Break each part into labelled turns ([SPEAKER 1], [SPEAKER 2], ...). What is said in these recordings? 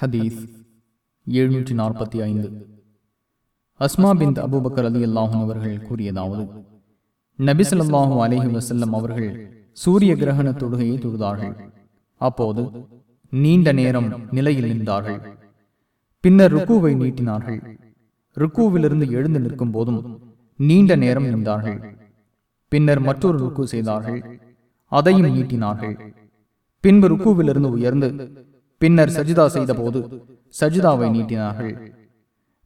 [SPEAKER 1] ஹதீஸ் எழுநூற்றி நாற்பத்தி ஐந்து அஸ்மா பின் அபுபக்கர் அலி அல்லாஹும் அவர்கள் கூறியதாவது நபிசல்லாஹூ அலஹி வசல்லம் அவர்கள் சூரிய கிரகண தொழுகையை தொழுதார்கள். அப்போது நீண்ட நேரம் நிலையில் நின்றார்கள். பின்னர் ருக்குவை நீட்டினார்கள். ருக்குவிலிருந்து எழுந்து நிற்கும் போதும் நீண்ட நேரம் நின்றார்கள். பின்னர் மற்றொரு ருக்கு செய்தார்கள். அதையும் நீட்டினார்கள். பின்பு ருக்குவிலிருந்து உயர்ந்து பின்னர் சஜிதா செய்த போது சஜிதாவை நீட்டினார்கள்.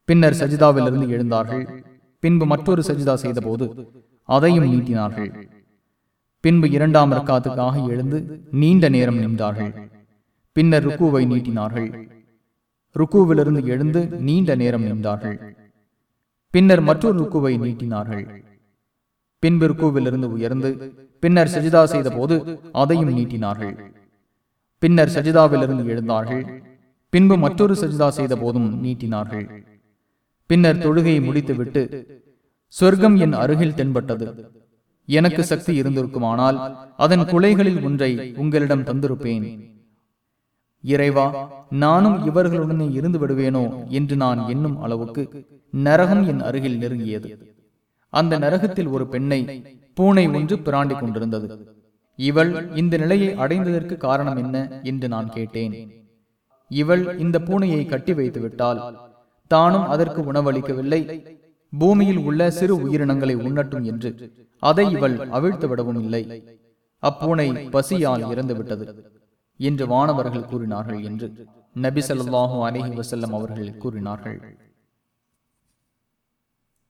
[SPEAKER 1] பின்னர் சஜிதாவிலிருந்து எழுந்தார்கள். பின்பு மற்றொரு சஜிதா செய்த போது அதையும் நீட்டினார்கள். பின்பு இரண்டாம் ரக்காத்துக்காக எழுந்து நீண்ட நேரம் நின்றார்கள். பின்னர் ருக்குவை நீட்டினார்கள். ருக்குவிலிருந்து எழுந்து நீண்ட நேரம் நின்றார்கள். பின்னர் மற்றொரு ருக்குவை நீட்டினார்கள். பின்பு ருக்குவிலிருந்து உயர்ந்து பின்னர் சஜிதா செய்த போது அதையும் நீட்டினார்கள். பின்னர் சஜிதாவிலிருந்து எழுந்தார்கள். பின்பு மற்றொரு சஜிதா செய்த போதும் நீட்டினார்கள். பின்னர் தொழுகையை முடித்துவிட்டு சொர்க்கம் என் அருகில் தென்பட்டது. எனக்கு சக்தி இருந்திருக்குமானால் அதன் குலைகளில் ஒன்றை உங்களிடம் தந்திருப்பேன். இறைவா நானும் இவர்களுடனே இருந்து விடுவேனோ? என்று நான் எண்ணும் அளவுக்கு நரகம் என் அருகில் நெருங்கியது. அந்த நரகத்தில் ஒரு பெண்ணை பூனை ஒன்று பிராண்டிக் கொண்டிருந்தது. இவள் இந்த நிலையை அடைந்ததற்கு காரணம் என்ன என்று நான் கேட்டேன். இவள் இந்த பூனையை கட்டி வைத்து விட்டால் தானும் அதற்கு உணவளிக்கவில்லை. பூமியில் உள்ள சிறு உயிரினங்களை உண்ணட்டும் என்று. அதை இவள் அவிழ்த்து விடவும் இல்லை. அப்பூனை பசியால் இறந்து விட்டது என்று வானவர்கள் கூறினார்கள் என்று. நபி சொல்லாஹு அலஹி வசல்லம் அவர்கள் கூறினார்கள்.